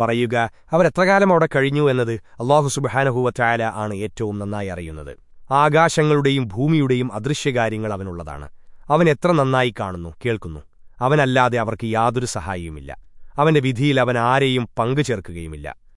പറയുക അവരെത്രകാലം അവിടെ കഴിഞ്ഞു എന്നത് അള്ളാഹു സുബഹാനഹുവറ്റായാല ആണ് ഏറ്റവും നന്നായി അറിയുന്നത്. ആകാശങ്ങളുടെയും ഭൂമിയുടെയും അദൃശ്യകാര്യങ്ങൾ അവനുള്ളതാണ്. അവൻ എത്ര നന്നായി കാണുന്നു കേൾക്കുന്നു. അവനല്ലാതെ അവർക്ക് യാതൊരു സഹായിയുമില്ല. അവന്റെ വിധിയിൽ അവൻ ആരെയും പങ്കുചേർക്കുകയുമില്ല.